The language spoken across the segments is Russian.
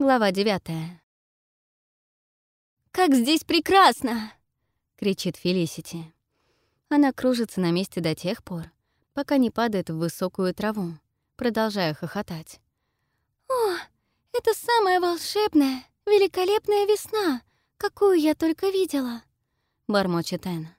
Глава девятая. «Как здесь прекрасно!» — кричит Фелисити. Она кружится на месте до тех пор, пока не падает в высокую траву, продолжая хохотать. «О, это самая волшебная, великолепная весна, какую я только видела!» — бормочет Энн.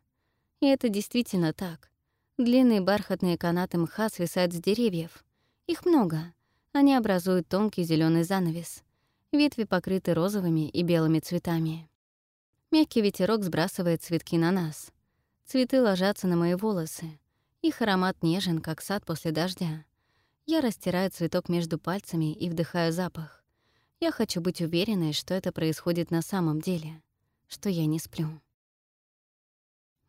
И это действительно так. Длинные бархатные канаты мха свисают с деревьев. Их много. Они образуют тонкий зеленый занавес. Ветви покрыты розовыми и белыми цветами. Мягкий ветерок сбрасывает цветки на нас. Цветы ложатся на мои волосы. Их аромат нежен, как сад после дождя. Я растираю цветок между пальцами и вдыхаю запах. Я хочу быть уверенной, что это происходит на самом деле, что я не сплю.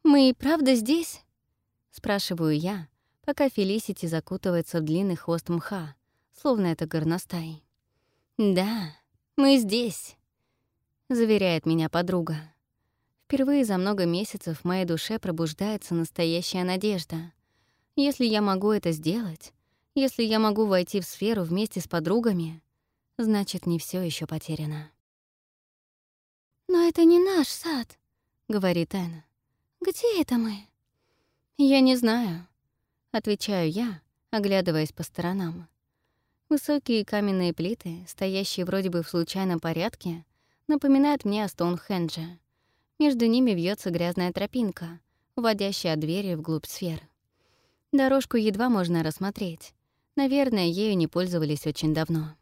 «Мы и правда здесь?» — спрашиваю я, пока Фелисити закутывается в длинный хвост мха, словно это горностай. «Да, мы здесь», — заверяет меня подруга. Впервые за много месяцев в моей душе пробуждается настоящая надежда. Если я могу это сделать, если я могу войти в сферу вместе с подругами, значит, не все еще потеряно. «Но это не наш сад», — говорит Энна. «Где это мы?» «Я не знаю», — отвечаю я, оглядываясь по сторонам. Высокие каменные плиты, стоящие вроде бы в случайном порядке, напоминают мне о Стоунхендже. Между ними вьется грязная тропинка, уводящая от двери вглубь сфер. Дорожку едва можно рассмотреть. Наверное, ею не пользовались очень давно.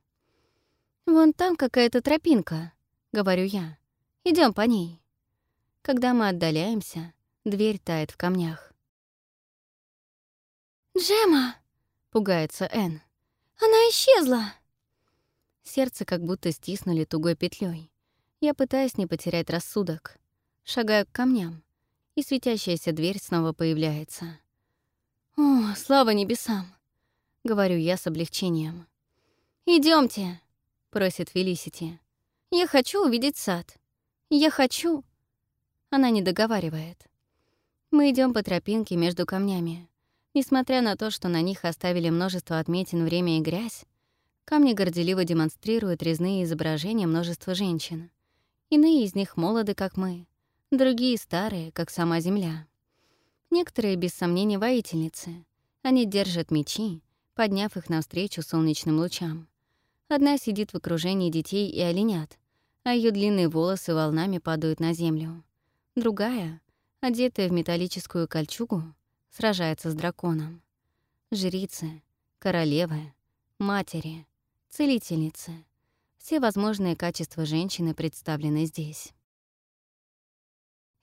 «Вон там какая-то тропинка», — говорю я. Идем по ней». Когда мы отдаляемся, дверь тает в камнях. «Джема!» — пугается Энн. Она исчезла!» Сердце как будто стиснули тугой петлей. Я пытаюсь не потерять рассудок. Шагаю к камням, и светящаяся дверь снова появляется. «О, слава небесам!» — говорю я с облегчением. Идемте, просит Фелисити. «Я хочу увидеть сад. Я хочу...» Она не договаривает. Мы идем по тропинке между камнями. Несмотря на то, что на них оставили множество отметин время и грязь, камни горделиво демонстрируют резные изображения множества женщин. Иные из них молоды, как мы, другие — старые, как сама земля. Некоторые, без сомнения, воительницы. Они держат мечи, подняв их навстречу солнечным лучам. Одна сидит в окружении детей и оленят, а ее длинные волосы волнами падают на землю. Другая, одетая в металлическую кольчугу, сражается с драконом. Жрицы, королевы, матери, целительницы — все возможные качества женщины представлены здесь.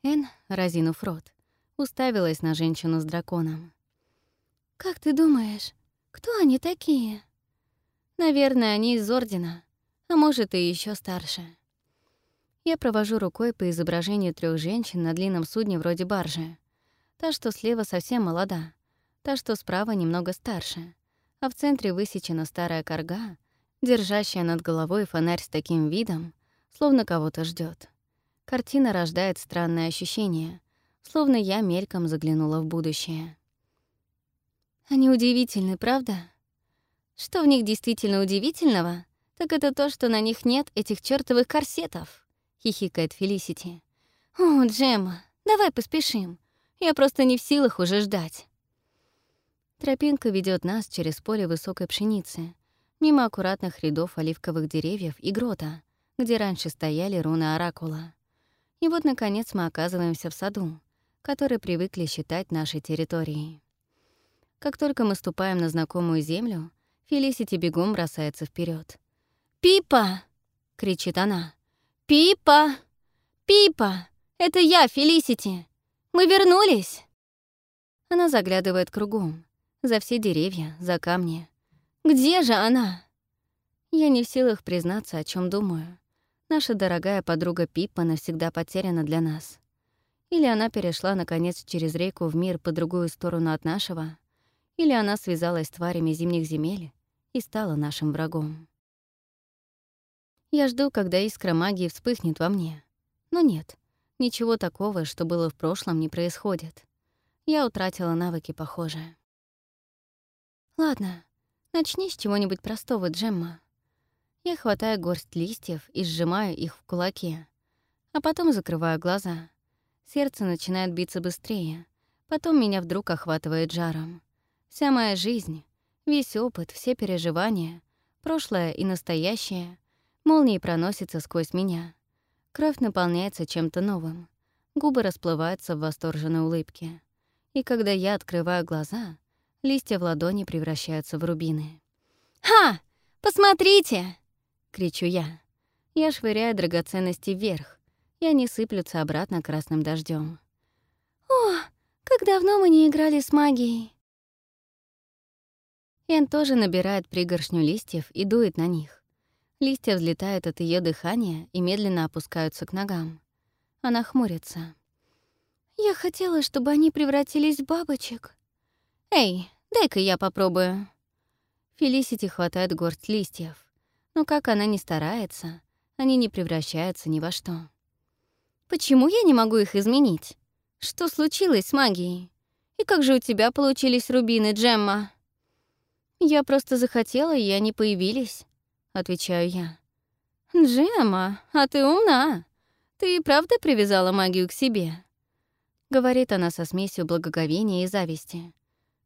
Эн, разинув рот, уставилась на женщину с драконом. «Как ты думаешь, кто они такие?» «Наверное, они из Ордена, а может, и еще старше». Я провожу рукой по изображению трех женщин на длинном судне вроде баржи. Та, что слева совсем молода, та, что справа немного старше, а в центре высечена старая корга, держащая над головой фонарь с таким видом, словно кого-то ждет. Картина рождает странное ощущение, словно я мельком заглянула в будущее. Они удивительны, правда? Что в них действительно удивительного, так это то, что на них нет этих чертовых корсетов, хихикает Фелисити. О, Джемма, давай поспешим. Я просто не в силах уже ждать. Тропинка ведет нас через поле высокой пшеницы, мимо аккуратных рядов оливковых деревьев и грота, где раньше стояли руны Оракула. И вот, наконец, мы оказываемся в саду, который привыкли считать нашей территорией. Как только мы ступаем на знакомую землю, Фелисити бегом бросается вперед. «Пипа!» — кричит она. «Пипа! Пипа! Это я, Фелисити! Мы вернулись!» Она заглядывает кругом, за все деревья, за камни. «Где же она?» Я не в силах признаться, о чем думаю. Наша дорогая подруга Пиппа навсегда потеряна для нас. Или она перешла, наконец, через реку в мир по другую сторону от нашего, или она связалась с тварями зимних земель и стала нашим врагом. Я жду, когда искра магии вспыхнет во мне. Но нет, Ничего такого, что было в прошлом, не происходит. Я утратила навыки, похожие. Ладно, начни с чего-нибудь простого, Джемма. Я хватаю горсть листьев и сжимаю их в кулаке, а потом закрываю глаза. Сердце начинает биться быстрее, потом меня вдруг охватывает жаром. Вся моя жизнь, весь опыт, все переживания, прошлое и настоящее, молнией проносится сквозь меня. Кровь наполняется чем-то новым. Губы расплываются в восторженной улыбке. И когда я открываю глаза, листья в ладони превращаются в рубины. «Ха! Посмотрите!» — кричу я. Я швыряю драгоценности вверх, и они сыплются обратно красным дождем. «О, как давно мы не играли с магией!» Эн тоже набирает пригоршню листьев и дует на них. Листья взлетают от ее дыхания и медленно опускаются к ногам. Она хмурится. «Я хотела, чтобы они превратились в бабочек». «Эй, дай-ка я попробую». Фелисити хватает горсть листьев. Но как она не старается, они не превращаются ни во что. Почему я не могу их изменить? Что случилось с магией? И как же у тебя получились рубины, Джемма? Я просто захотела, и они появились, отвечаю я. Джемма, а ты умна. «Ты и правда привязала магию к себе?» Говорит она со смесью благоговения и зависти.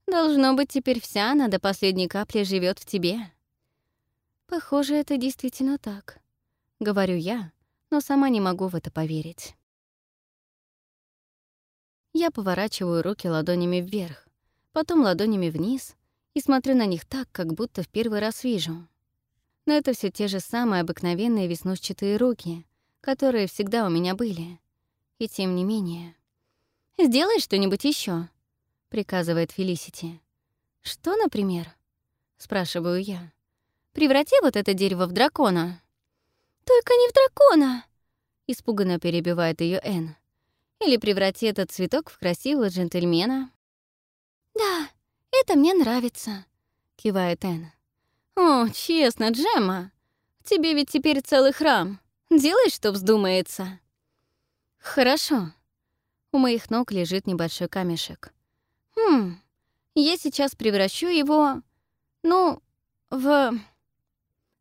«Должно быть, теперь вся она до последней капли живет в тебе». «Похоже, это действительно так», — говорю я, но сама не могу в это поверить. Я поворачиваю руки ладонями вверх, потом ладонями вниз и смотрю на них так, как будто в первый раз вижу. Но это все те же самые обыкновенные веснушчатые руки, которые всегда у меня были. И тем не менее... «Сделай что-нибудь еще, приказывает Фелисити. «Что, например?» — спрашиваю я. «Преврати вот это дерево в дракона». «Только не в дракона!» — испуганно перебивает ее Энн. «Или преврати этот цветок в красивого джентльмена». «Да, это мне нравится», — кивает Энн. «О, честно, Джемма, тебе ведь теперь целый храм. Делай, что вздумается». «Хорошо». У моих ног лежит небольшой камешек. «Хм, я сейчас превращу его, ну, в...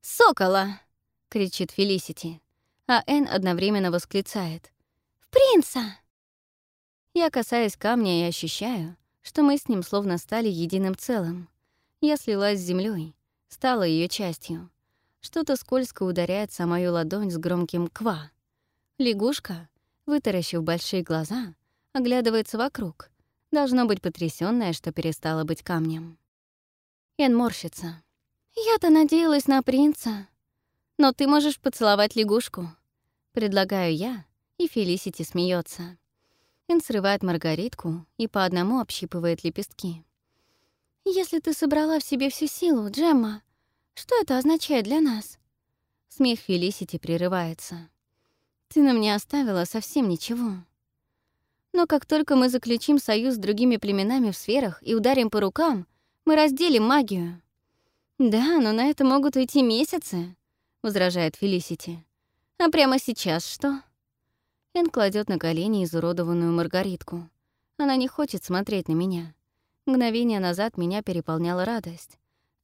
сокола!» — кричит Фелисити, а Энн одновременно восклицает. «В принца!» Я касаюсь камня и ощущаю, что мы с ним словно стали единым целым. Я слилась с землей, стала ее частью. Что-то скользко ударяется о мою ладонь с громким «ква». Лягушка, вытаращив большие глаза, оглядывается вокруг. Должно быть потрясённая, что перестала быть камнем. Эн морщится. «Я-то надеялась на принца. Но ты можешь поцеловать лягушку». Предлагаю я, и Фелисити смеется. Эн срывает маргаритку и по одному общипывает лепестки. «Если ты собрала в себе всю силу, Джемма, что это означает для нас?» Смех Фелисити прерывается. «Ты нам не оставила совсем ничего. Но как только мы заключим союз с другими племенами в сферах и ударим по рукам, мы разделим магию». «Да, но на это могут уйти месяцы», — возражает Фелисити. «А прямо сейчас что?» Эн кладет на колени изуродованную маргаритку. Она не хочет смотреть на меня. Мгновение назад меня переполняла радость.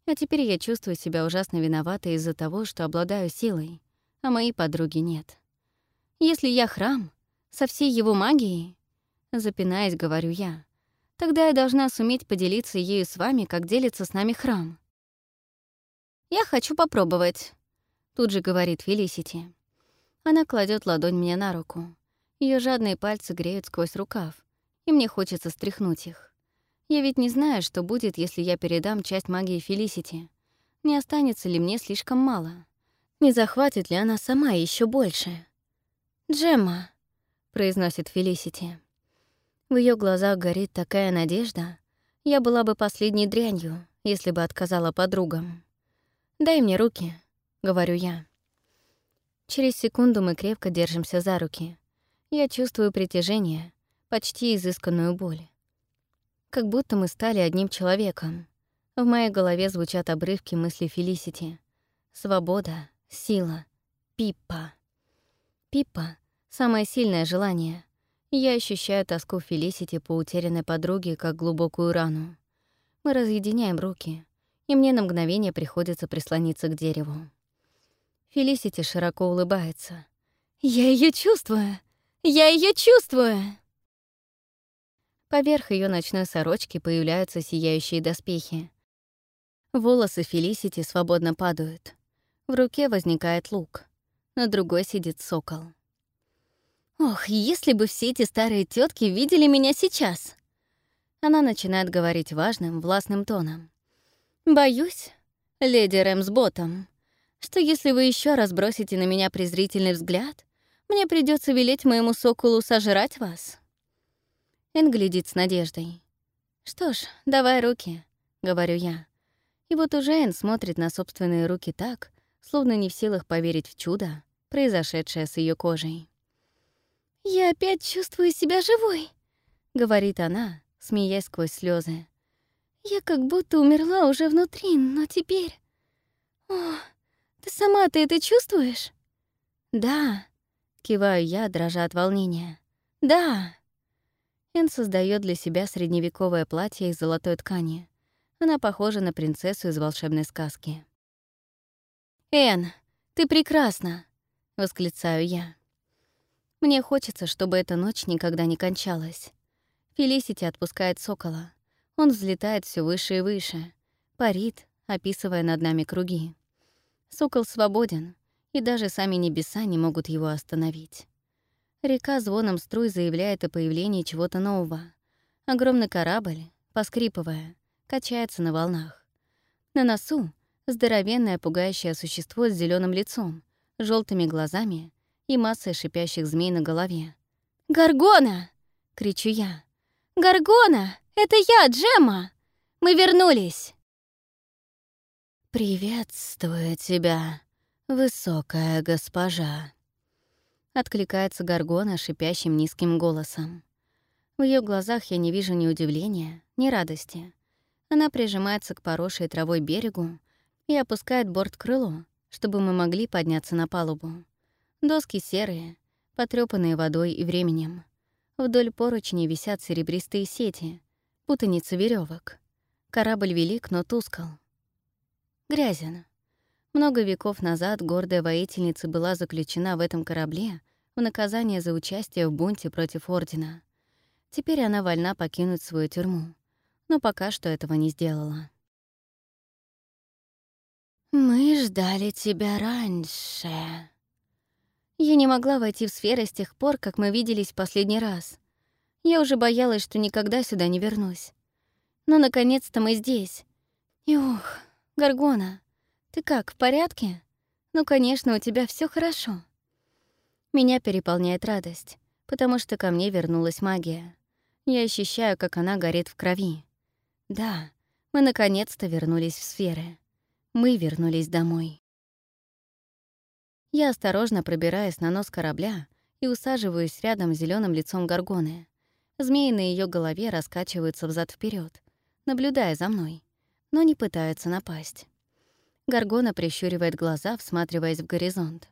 А теперь я чувствую себя ужасно виноватой из-за того, что обладаю силой, а моей подруги нет. Если я храм, со всей его магией, запинаясь, говорю я, тогда я должна суметь поделиться ею с вами, как делится с нами храм. «Я хочу попробовать», — тут же говорит Фелисити. Она кладет ладонь мне на руку. Ее жадные пальцы греют сквозь рукав, и мне хочется стряхнуть их. Я ведь не знаю, что будет, если я передам часть магии Фелисити. Не останется ли мне слишком мало? Не захватит ли она сама еще больше? «Джемма», — произносит Фелисити. В ее глазах горит такая надежда. Я была бы последней дрянью, если бы отказала подругам. «Дай мне руки», — говорю я. Через секунду мы крепко держимся за руки. Я чувствую притяжение, почти изысканную боль. Как будто мы стали одним человеком. В моей голове звучат обрывки мысли Фелисити. Свобода, сила, Пиппа. Пиппа — самое сильное желание. Я ощущаю тоску Фелисити по утерянной подруге, как глубокую рану. Мы разъединяем руки, и мне на мгновение приходится прислониться к дереву. Фелисити широко улыбается. «Я ее чувствую! Я ее чувствую!» Поверх ее ночной сорочки появляются сияющие доспехи. Волосы Фелисити свободно падают. В руке возникает лук. На другой сидит сокол. «Ох, если бы все эти старые тетки видели меня сейчас!» Она начинает говорить важным, властным тоном. «Боюсь, леди Рэмсботом, что если вы еще раз бросите на меня презрительный взгляд, мне придется велеть моему соколу сожрать вас». Эн глядит с надеждой. «Что ж, давай руки», — говорю я. И вот уже Эн смотрит на собственные руки так, словно не в силах поверить в чудо, произошедшее с ее кожей. «Я опять чувствую себя живой», — говорит она, смеясь сквозь слезы. «Я как будто умерла уже внутри, но теперь... О, ты сама ты это чувствуешь?» «Да», — киваю я, дрожа от волнения. «Да». Эн создает для себя средневековое платье из золотой ткани. Она похожа на принцессу из волшебной сказки. «Эн, ты прекрасна!» — восклицаю я. Мне хочется, чтобы эта ночь никогда не кончалась. Фелисити отпускает сокола. Он взлетает все выше и выше, парит, описывая над нами круги. Сокол свободен, и даже сами небеса не могут его остановить. Река звоном струй заявляет о появлении чего-то нового. Огромный корабль, поскрипывая, качается на волнах. На носу — здоровенное пугающее существо с зеленым лицом, желтыми глазами и массой шипящих змей на голове. «Гаргона!» — кричу я. «Гаргона! Это я, Джемма! Мы вернулись!» «Приветствую тебя, высокая госпожа!» Откликается Гаргона шипящим низким голосом. В ее глазах я не вижу ни удивления, ни радости. Она прижимается к поросшей травой берегу и опускает борт крыло, чтобы мы могли подняться на палубу. Доски серые, потрёпанные водой и временем. Вдоль поручней висят серебристые сети, путаница веревок. Корабль велик, но тускл. Грязен. Много веков назад гордая воительница была заключена в этом корабле в наказание за участие в бунте против Ордена. Теперь она вольна покинуть свою тюрьму, но пока что этого не сделала. «Мы ждали тебя раньше», я не могла войти в сферы с тех пор, как мы виделись в последний раз. Я уже боялась, что никогда сюда не вернусь. Но наконец-то мы здесь. И ух, Гаргона, ты как, в порядке? Ну, конечно, у тебя все хорошо. Меня переполняет радость, потому что ко мне вернулась магия. Я ощущаю, как она горит в крови. Да, мы наконец-то вернулись в сферы. Мы вернулись домой. Я осторожно пробираюсь на нос корабля и усаживаюсь рядом с зеленым лицом горгоны. Змеи на ее голове раскачиваются взад вперед, наблюдая за мной, но не пытаются напасть. Горгона прищуривает глаза, всматриваясь в горизонт.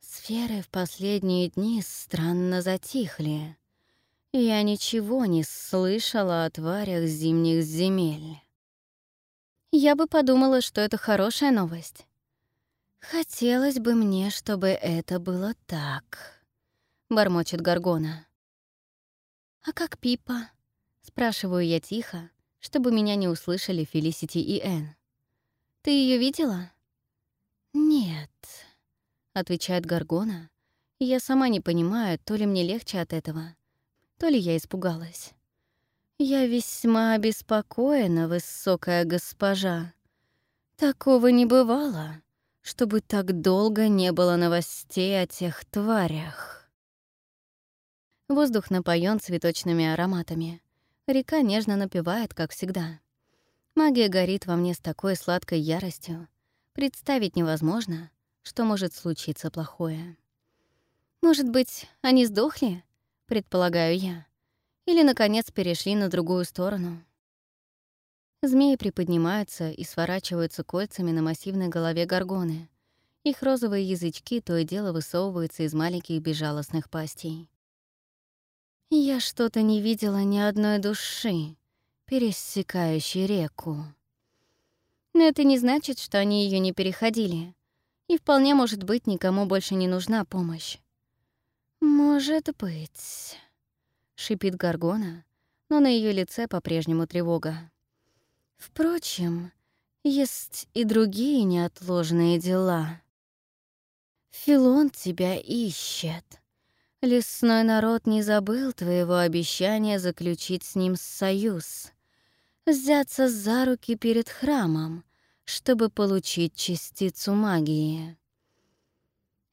Сферы в последние дни странно затихли. Я ничего не слышала о тварях зимних земель. Я бы подумала, что это хорошая новость. «Хотелось бы мне, чтобы это было так», — бормочет Гаргона. «А как Пипа?» — спрашиваю я тихо, чтобы меня не услышали Фелисити и Энн. «Ты ее видела?» «Нет», — отвечает Гаргона, я сама не понимаю, то ли мне легче от этого, то ли я испугалась. «Я весьма обеспокоена, высокая госпожа. Такого не бывало чтобы так долго не было новостей о тех тварях. Воздух напоен цветочными ароматами. Река нежно напевает, как всегда. Магия горит во мне с такой сладкой яростью. Представить невозможно, что может случиться плохое. Может быть, они сдохли, предполагаю я, или, наконец, перешли на другую сторону. Змеи приподнимаются и сворачиваются кольцами на массивной голове горгоны. Их розовые язычки то и дело высовываются из маленьких безжалостных пастей. Я что-то не видела ни одной души, пересекающей реку. Но это не значит, что они ее не переходили. И вполне может быть, никому больше не нужна помощь. «Может быть», — шипит Гаргона, но на ее лице по-прежнему тревога. «Впрочем, есть и другие неотложные дела. Филон тебя ищет. Лесной народ не забыл твоего обещания заключить с ним союз, взяться за руки перед храмом, чтобы получить частицу магии.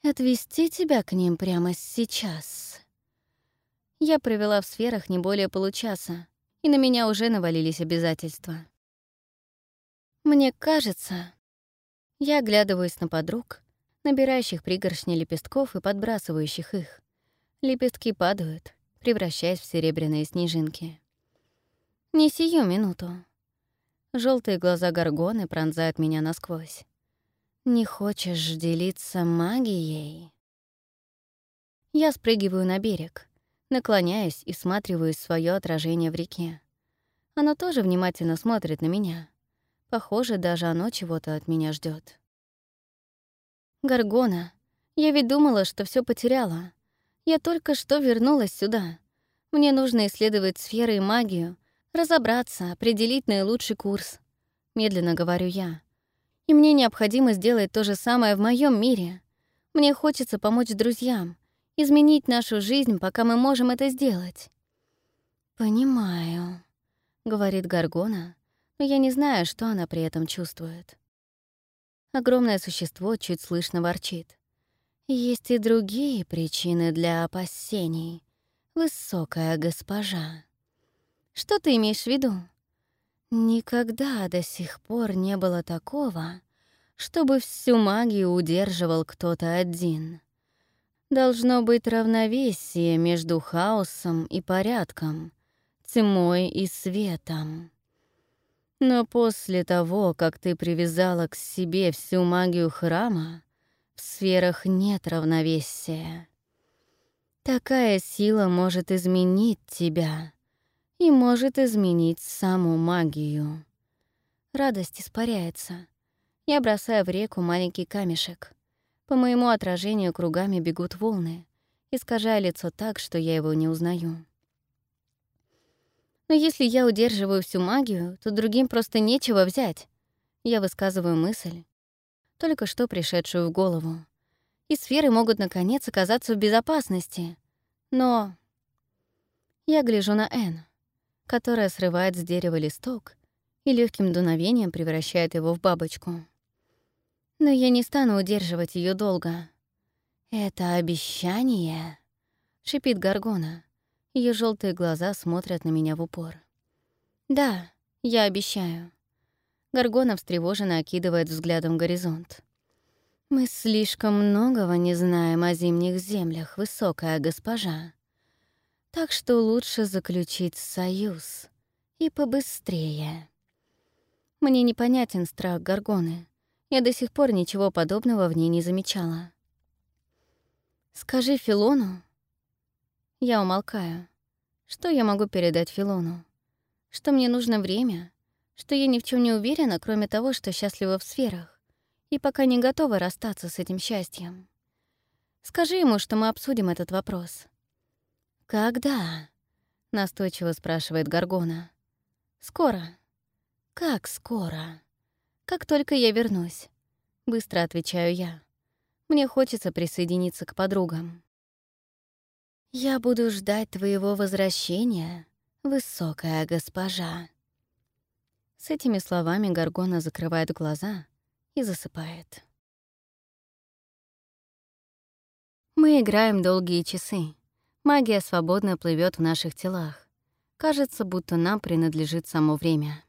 Отвести тебя к ним прямо сейчас. Я провела в сферах не более получаса, и на меня уже навалились обязательства. Мне кажется, я оглядываюсь на подруг, набирающих пригоршни лепестков и подбрасывающих их. Лепестки падают, превращаясь в серебряные снежинки. Не сию минуту. Желтые глаза горгоны пронзают меня насквозь. Не хочешь делиться магией? Я спрыгиваю на берег, наклоняюсь и всматриваюсь в своё отражение в реке. Оно тоже внимательно смотрит на меня. Похоже, даже оно чего-то от меня ждет. Гаргона, я ведь думала, что все потеряла. Я только что вернулась сюда. Мне нужно исследовать сферы и магию, разобраться, определить наилучший курс. Медленно говорю я. И мне необходимо сделать то же самое в моем мире. Мне хочется помочь друзьям, изменить нашу жизнь, пока мы можем это сделать. «Понимаю», — говорит Гаргона, но я не знаю, что она при этом чувствует. Огромное существо чуть слышно ворчит. «Есть и другие причины для опасений, высокая госпожа». «Что ты имеешь в виду?» «Никогда до сих пор не было такого, чтобы всю магию удерживал кто-то один. Должно быть равновесие между хаосом и порядком, тьмой и светом. Но после того, как ты привязала к себе всю магию храма, в сферах нет равновесия. Такая сила может изменить тебя и может изменить саму магию. Радость испаряется. Я бросаю в реку маленький камешек. По моему отражению кругами бегут волны, искажая лицо так, что я его не узнаю. Но если я удерживаю всю магию, то другим просто нечего взять. Я высказываю мысль, только что пришедшую в голову. И сферы могут, наконец, оказаться в безопасности. Но... Я гляжу на Н, которая срывает с дерева листок и легким дуновением превращает его в бабочку. Но я не стану удерживать ее долго. «Это обещание?» — шипит Гаргона. Ее желтые глаза смотрят на меня в упор. «Да, я обещаю». Гаргона встревоженно окидывает взглядом горизонт. «Мы слишком многого не знаем о зимних землях, высокая госпожа. Так что лучше заключить союз. И побыстрее». Мне непонятен страх Гаргоны. Я до сих пор ничего подобного в ней не замечала. «Скажи Филону, я умолкаю. Что я могу передать Филону? Что мне нужно время? Что я ни в чем не уверена, кроме того, что счастлива в сферах, и пока не готова расстаться с этим счастьем. Скажи ему, что мы обсудим этот вопрос. «Когда?» — настойчиво спрашивает Гаргона. «Скоро». «Как скоро?» «Как только я вернусь», — быстро отвечаю я. Мне хочется присоединиться к подругам. «Я буду ждать твоего возвращения, высокая госпожа». С этими словами Гаргона закрывает глаза и засыпает. Мы играем долгие часы. Магия свободно плывет в наших телах. Кажется, будто нам принадлежит само время.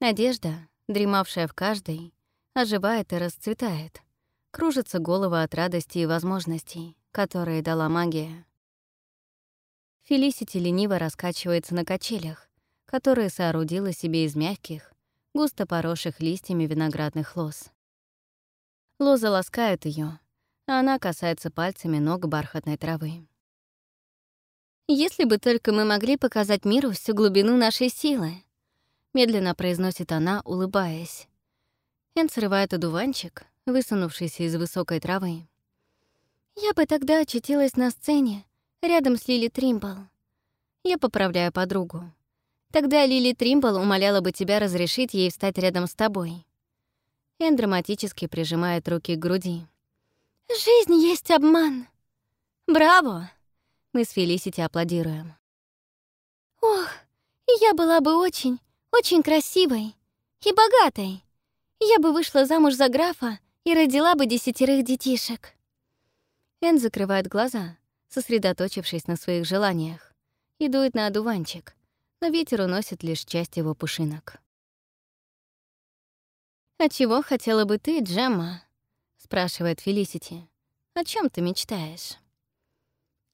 Надежда, дремавшая в каждой, оживает и расцветает. Кружится голова от радости и возможностей, которые дала магия. Фелисити лениво раскачивается на качелях, которые соорудила себе из мягких, густо поросших листьями виноградных лоз. Лозы ласкают ее, а она касается пальцами ног бархатной травы. «Если бы только мы могли показать миру всю глубину нашей силы», — медленно произносит она, улыбаясь. Эн срывает одуванчик, высунувшийся из высокой травы. «Я бы тогда очутилась на сцене, рядом с Лили Тримбл». Я поправляю подругу. Тогда Лили Тримбл умоляла бы тебя разрешить ей встать рядом с тобой. Эн драматически прижимает руки к груди. «Жизнь есть обман!» «Браво!» Мы с Фелисити аплодируем. «Ох, я была бы очень, очень красивой и богатой. Я бы вышла замуж за графа и родила бы десятерых детишек». Эн закрывает глаза, сосредоточившись на своих желаниях, и дует на одуванчик, но ветер уносит лишь часть его пушинок. «А чего хотела бы ты, Джемма?» — спрашивает Фелисити. «О чем ты мечтаешь?»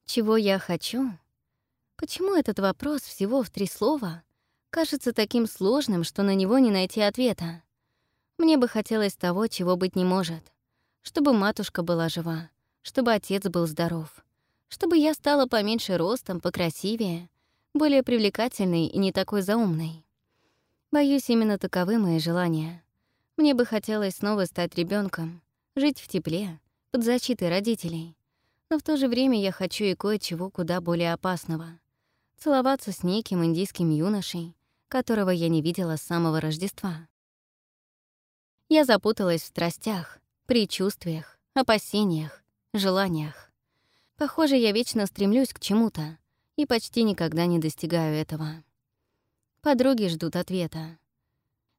«Чего я хочу?» Почему этот вопрос всего в три слова кажется таким сложным, что на него не найти ответа? Мне бы хотелось того, чего быть не может. Чтобы матушка была жива, чтобы отец был здоров, чтобы я стала поменьше ростом, покрасивее, более привлекательной и не такой заумной. Боюсь, именно таковы мои желания. Мне бы хотелось снова стать ребенком, жить в тепле, под защитой родителей. Но в то же время я хочу и кое-чего куда более опасного. Целоваться с неким индийским юношей, которого я не видела с самого Рождества. Я запуталась в страстях, предчувствиях, опасениях, желаниях. Похоже, я вечно стремлюсь к чему-то и почти никогда не достигаю этого. Подруги ждут ответа.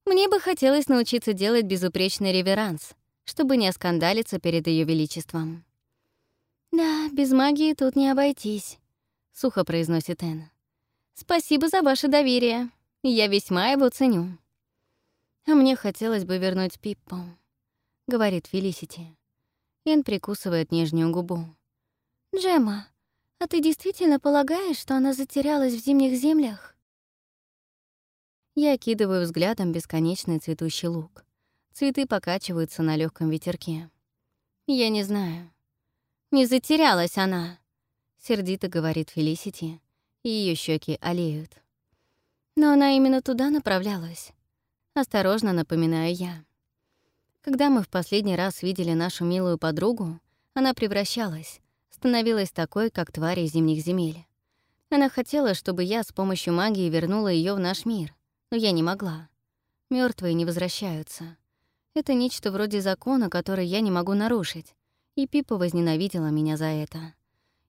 Мне бы хотелось научиться делать безупречный реверанс, чтобы не оскандалиться перед Ее Величеством. «Да, без магии тут не обойтись», — сухо произносит Энн. «Спасибо за ваше доверие. Я весьма его ценю». «А мне хотелось бы вернуть Пиппу», — говорит Фелисити. Энн прикусывает нижнюю губу. «Джемма, а ты действительно полагаешь, что она затерялась в зимних землях?» Я окидываю взглядом бесконечный цветущий луг. Цветы покачиваются на легком ветерке. Я не знаю. «Не затерялась она», — сердито говорит Фелисити, и ее щеки олеют. Но она именно туда направлялась. Осторожно напоминаю я. Когда мы в последний раз видели нашу милую подругу, она превращалась, становилась такой, как твари зимних земель. Она хотела, чтобы я с помощью магии вернула ее в наш мир, но я не могла. Мертвые не возвращаются. Это нечто вроде закона, который я не могу нарушить, и Пипа возненавидела меня за это.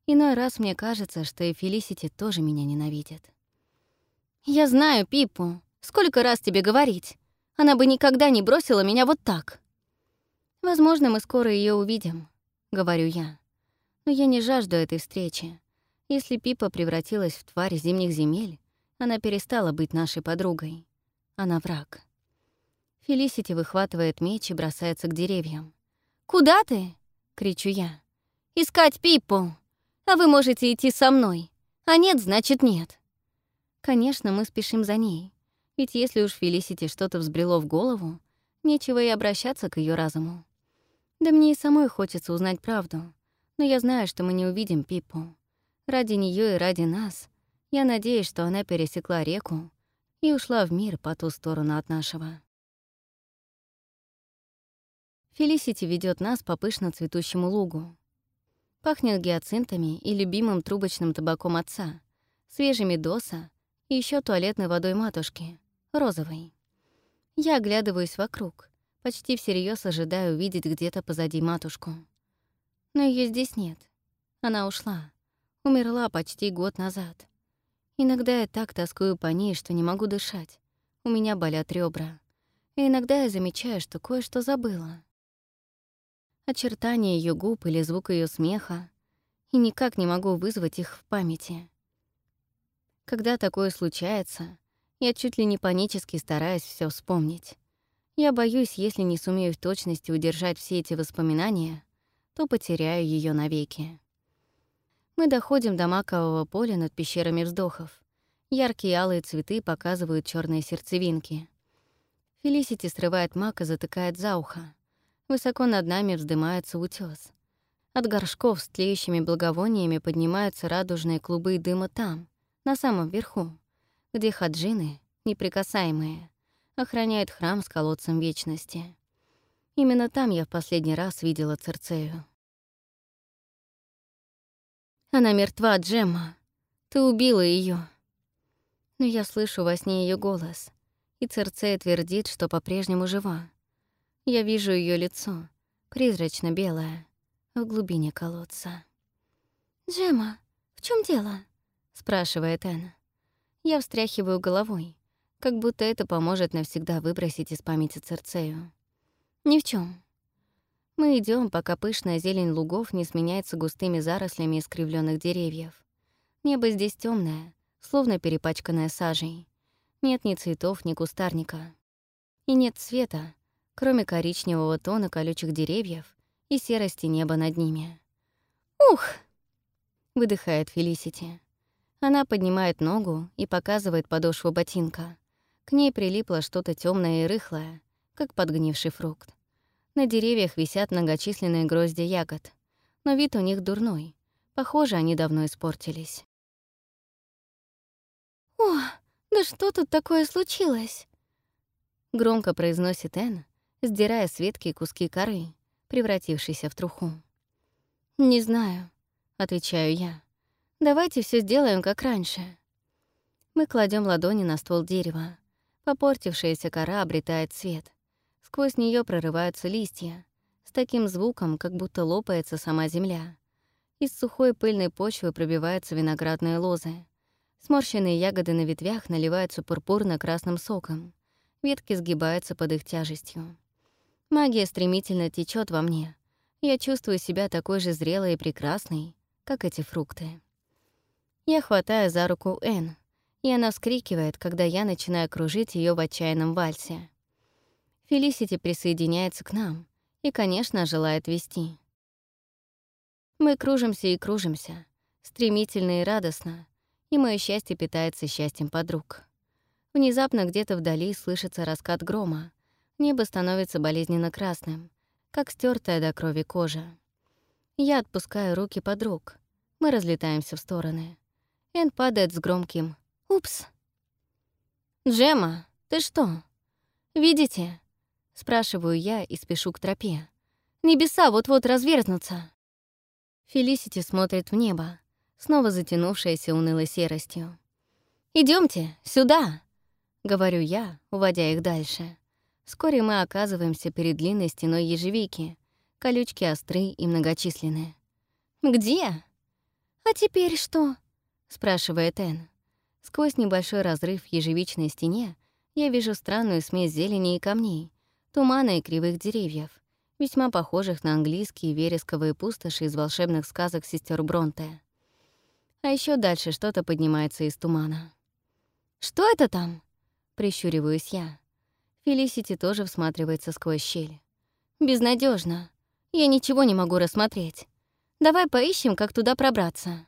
Иной раз мне кажется, что и Фелисити тоже меня ненавидит. «Я знаю Пипу. Сколько раз тебе говорить? Она бы никогда не бросила меня вот так». «Возможно, мы скоро ее увидим», — говорю я. Но я не жажду этой встречи. Если Пипа превратилась в тварь зимних земель, она перестала быть нашей подругой. Она враг. Фелисити выхватывает меч и бросается к деревьям. «Куда ты?» — кричу я. «Искать Пиппу! А вы можете идти со мной. А нет, значит нет». Конечно, мы спешим за ней. Ведь если уж Фелисити что-то взбрело в голову, нечего и обращаться к ее разуму. Да мне и самой хочется узнать правду. Но я знаю, что мы не увидим Пиппу. Ради нее и ради нас я надеюсь, что она пересекла реку и ушла в мир по ту сторону от нашего. Фелисити ведет нас по пышно цветущему лугу. Пахнет гиацинтами и любимым трубочным табаком отца, свежими доса и еще туалетной водой матушки, розовой. Я оглядываюсь вокруг, почти всерьез ожидаю увидеть где-то позади матушку. Но ее здесь нет. Она ушла. Умерла почти год назад. Иногда я так тоскую по ней, что не могу дышать. У меня болят ребра. И иногда я замечаю, что кое-что забыла. Очертания ее губ или звук ее смеха, и никак не могу вызвать их в памяти. Когда такое случается, я чуть ли не панически стараюсь все вспомнить. Я боюсь, если не сумею в точности удержать все эти воспоминания, то потеряю ее навеки. Мы доходим до макового поля над пещерами вздохов. Яркие алые цветы показывают черные сердцевинки. Фелисити срывает мак и затыкает за ухо. Высоко над нами вздымается утес. От горшков с тлеющими благовониями поднимаются радужные клубы дыма там, на самом верху, где хаджины, неприкасаемые, охраняют храм с колодцем вечности. Именно там я в последний раз видела Церцею. Она мертва, Джемма. Ты убила ее. Но я слышу во сне ее голос, и Церцея твердит, что по-прежнему жива. Я вижу ее лицо, призрачно-белое, в глубине колодца. «Джемма, в чем дело?» — спрашивает Энн. Я встряхиваю головой, как будто это поможет навсегда выбросить из памяти Церцею. Ни в чем. Мы идем, пока пышная зелень лугов не сменяется густыми зарослями искривленных деревьев. Небо здесь темное, словно перепачканное сажей. Нет ни цветов, ни кустарника. И нет света, кроме коричневого тона колючих деревьев и серости неба над ними. «Ух!» — выдыхает Фелисити. Она поднимает ногу и показывает подошву ботинка. К ней прилипло что-то темное и рыхлое, как подгнивший фрукт. На деревьях висят многочисленные грозди ягод, но вид у них дурной. Похоже, они давно испортились. «О, да что тут такое случилось?» Громко произносит Энн, сдирая с ветки куски коры, превратившейся в труху. «Не знаю», — отвечаю я. «Давайте все сделаем, как раньше». Мы кладем ладони на ствол дерева. Попортившаяся кора обретает цвет. Сквозь нее прорываются листья, с таким звуком, как будто лопается сама земля. Из сухой пыльной почвы пробиваются виноградные лозы. Сморщенные ягоды на ветвях наливаются пурпурно-красным соком. Ветки сгибаются под их тяжестью. Магия стремительно течет во мне. Я чувствую себя такой же зрелой и прекрасной, как эти фрукты. Я хватаю за руку Энн, и она вскрикивает, когда я начинаю кружить ее в отчаянном вальсе. Фелисити присоединяется к нам и, конечно, желает вести. Мы кружимся и кружимся, стремительно и радостно, и мое счастье питается счастьем подруг. Внезапно где-то вдали слышится раскат грома, небо становится болезненно красным, как стертая до крови кожа. Я отпускаю руки подруг, мы разлетаемся в стороны. Эн падает с громким «Упс!» «Джема, ты что? Видите?» Спрашиваю я и спешу к тропе. Небеса вот-вот разверзнутся. Фелисити смотрит в небо, снова затянувшееся унылой серостью. Идемте сюда!» — говорю я, уводя их дальше. Вскоре мы оказываемся перед длинной стеной ежевики. Колючки остры и многочисленные. «Где?» «А теперь что?» — спрашивает Энн. Сквозь небольшой разрыв в ежевичной стене я вижу странную смесь зелени и камней, тумана и кривых деревьев, весьма похожих на английские вересковые пустоши из волшебных сказок сестер Бронте. А еще дальше что-то поднимается из тумана. «Что это там?» — прищуриваюсь я. Фелисити тоже всматривается сквозь щель. Безнадежно. Я ничего не могу рассмотреть. Давай поищем, как туда пробраться».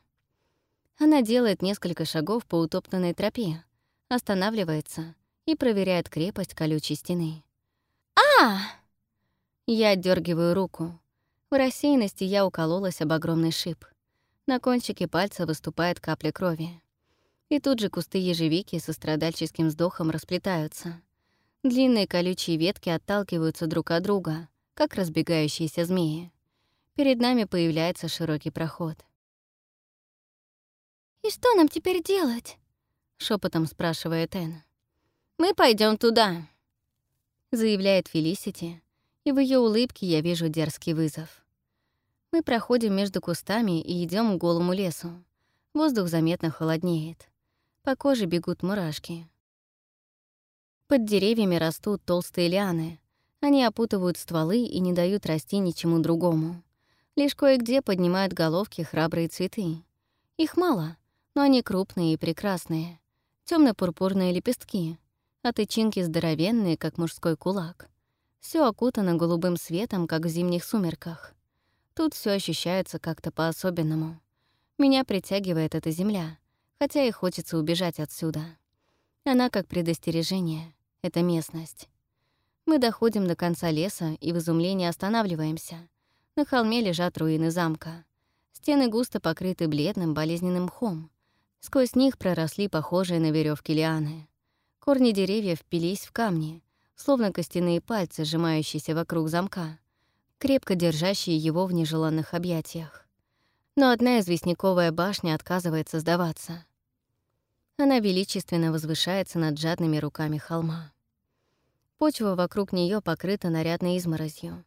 Она делает несколько шагов по утоптанной тропе, останавливается и проверяет крепость колючей стены. А! Я отдергиваю руку. В рассеянности я укололась об огромный шип. На кончике пальца выступает капля крови. И тут же кусты ежевики со страдальческим вздохом расплетаются. Длинные колючие ветки отталкиваются друг от друга, как разбегающиеся змеи. Перед нами появляется широкий проход. «И что нам теперь делать?» — шепотом спрашивает Энн. «Мы пойдем туда», заявляет Фелисити, и в ее улыбке я вижу дерзкий вызов. Мы проходим между кустами и идем к голому лесу. Воздух заметно холоднеет. По коже бегут мурашки. Под деревьями растут толстые лианы. Они опутывают стволы и не дают расти ничему другому. Лишь кое-где поднимают головки храбрые цветы. Их мало, но они крупные и прекрасные. темно пурпурные лепестки, а тычинки здоровенные, как мужской кулак. Все окутано голубым светом, как в зимних сумерках. Тут все ощущается как-то по-особенному. Меня притягивает эта земля, хотя и хочется убежать отсюда. Она как предостережение, это местность. Мы доходим до конца леса и в изумлении останавливаемся. На холме лежат руины замка. Стены густо покрыты бледным болезненным мхом. Сквозь них проросли похожие на веревки лианы. Корни деревьев впились в камни, словно костяные пальцы, сжимающиеся вокруг замка, крепко держащие его в нежеланных объятиях. Но одна известняковая башня отказывается сдаваться. Она величественно возвышается над жадными руками холма. Почва вокруг нее покрыта нарядной изморозью.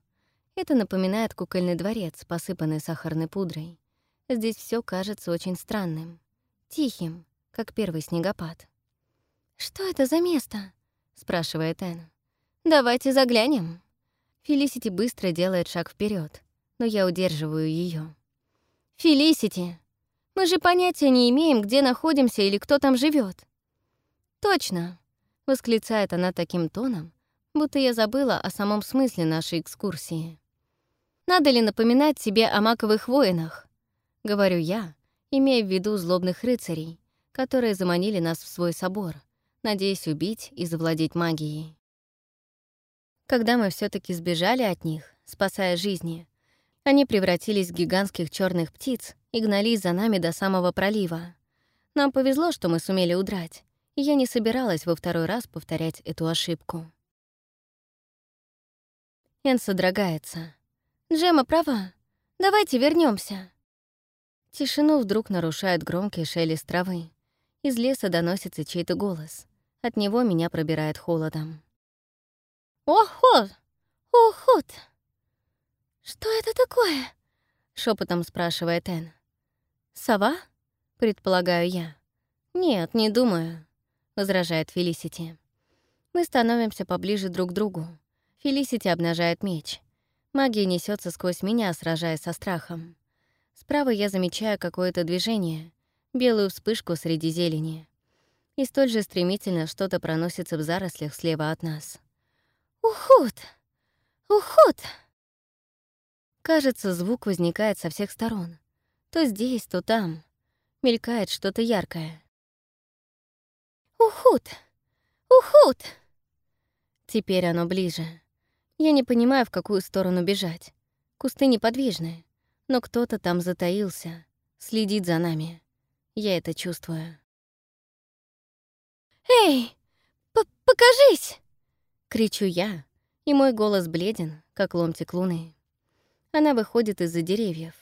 Это напоминает кукольный дворец, посыпанный сахарной пудрой. Здесь все кажется очень странным, тихим, как первый снегопад. «Что это за место?» — спрашивает Энн. «Давайте заглянем». Фелисити быстро делает шаг вперед, но я удерживаю ее. «Фелисити, мы же понятия не имеем, где находимся или кто там живет. «Точно», — восклицает она таким тоном, будто я забыла о самом смысле нашей экскурсии. «Надо ли напоминать себе о маковых воинах?» — говорю я, имея в виду злобных рыцарей, которые заманили нас в свой собор, надеясь убить и завладеть магией. Когда мы все таки сбежали от них, спасая жизни, они превратились в гигантских черных птиц и гнались за нами до самого пролива. Нам повезло, что мы сумели удрать, и я не собиралась во второй раз повторять эту ошибку. Эн содрогается. «Джема права. Давайте вернемся. Тишину вдруг нарушает громкий шелест травы. Из леса доносится чей-то голос. От него меня пробирает холодом. «Охот! Охот!» «Что это такое?» — шепотом спрашивает Энн. «Сова?» — предполагаю я. «Нет, не думаю», — возражает Фелисити. Мы становимся поближе друг к другу. Фелисити обнажает меч. Магия несется сквозь меня, сражаясь со страхом. Справа я замечаю какое-то движение, белую вспышку среди зелени. И столь же стремительно что-то проносится в зарослях слева от нас. «Уход! Уход!» Кажется, звук возникает со всех сторон. То здесь, то там. Мелькает что-то яркое. «Ухуд! Ухуд!» Теперь оно ближе. Я не понимаю, в какую сторону бежать. Кусты неподвижны, но кто-то там затаился, следит за нами. Я это чувствую. «Эй, покажись!» — кричу я, и мой голос бледен, как ломтик луны. Она выходит из-за деревьев.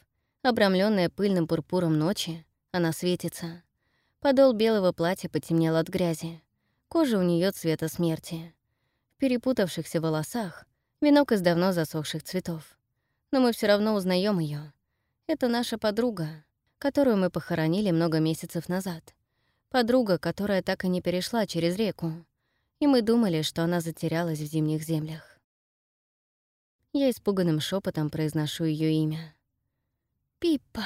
Обрамленная пыльным пурпуром ночи, она светится. Подол белого платья потемнел от грязи. Кожа у нее цвета смерти. В перепутавшихся волосах венок из давно засохших цветов. Но мы все равно узнаем ее. Это наша подруга, которую мы похоронили много месяцев назад. Подруга, которая так и не перешла через реку. И мы думали, что она затерялась в зимних землях. Я испуганным шепотом произношу ее имя. «Пиппа».